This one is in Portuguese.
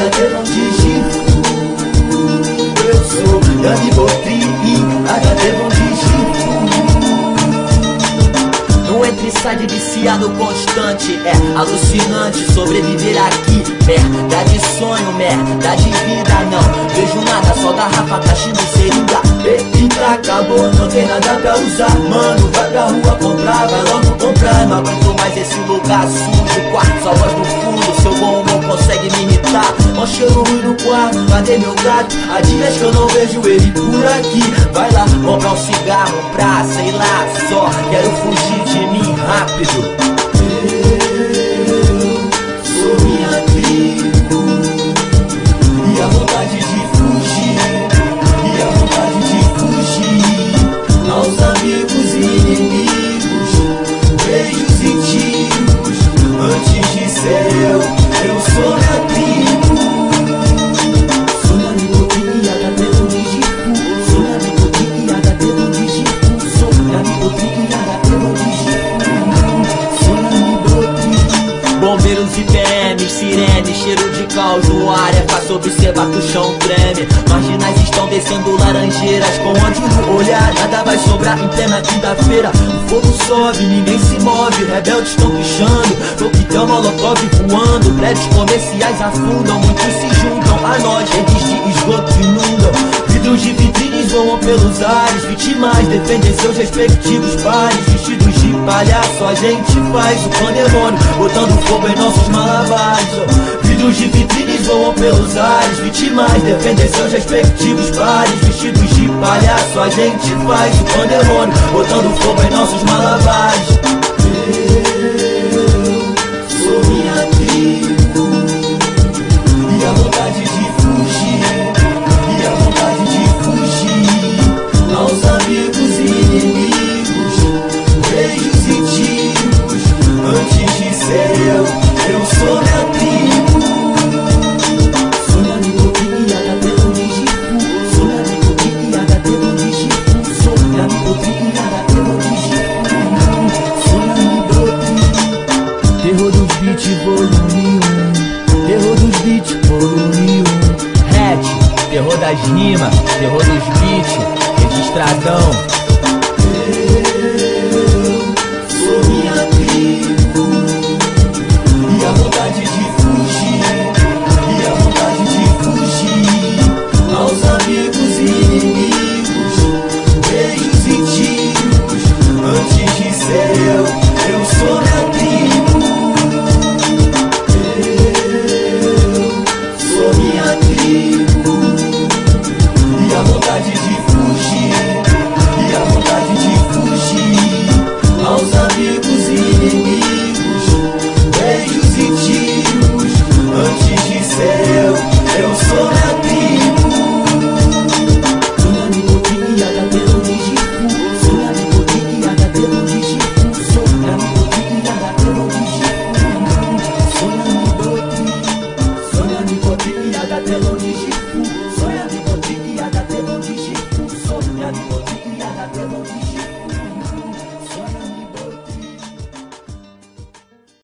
nada que não Eu sou grande botri nada que não digi Não entre e sai de viciado constante É alucinante. Sobreviver aqui Merda de sonho, merda de vida Não. Vejo nada, só garrafa, cachimbo, seringa Bebida acabou, não tem nada pra usar. Mano, vai Ruim no quarto, cadê meu gato? Há dias que eu não vejo ele por aqui. Vai lá, comprar um cigarro pra, sei lá, só. Quero fugir de mim rápido ar É fácil observar que o chão treme. Marginais estão descendo laranjeiras Com ódio. No olhar, nada vai sobrar em plena quinta-feira. O fogo sobe, ninguém se move Rebeldes estão pichando, coquetel molotov voando Prédios comerciais afundam, muitos se juntam a nós de esgoto inundam Vidros de vitrines voam pelos ares. Vítimas defendem seus respectivos pares. Vestidos de palhaço a gente faz o pandemônio. Botando fogo em nossos malabares Vidros de vitrines voam pelos ares. Vítimas defendem seus respectivos pares. Vestidos de palhaço a gente faz o pandemônio Botando fogo em nossos malabares volume 1 Terror dos beats volume 1 Hatch, terror das rimas Terror dos beats, registradão I de table.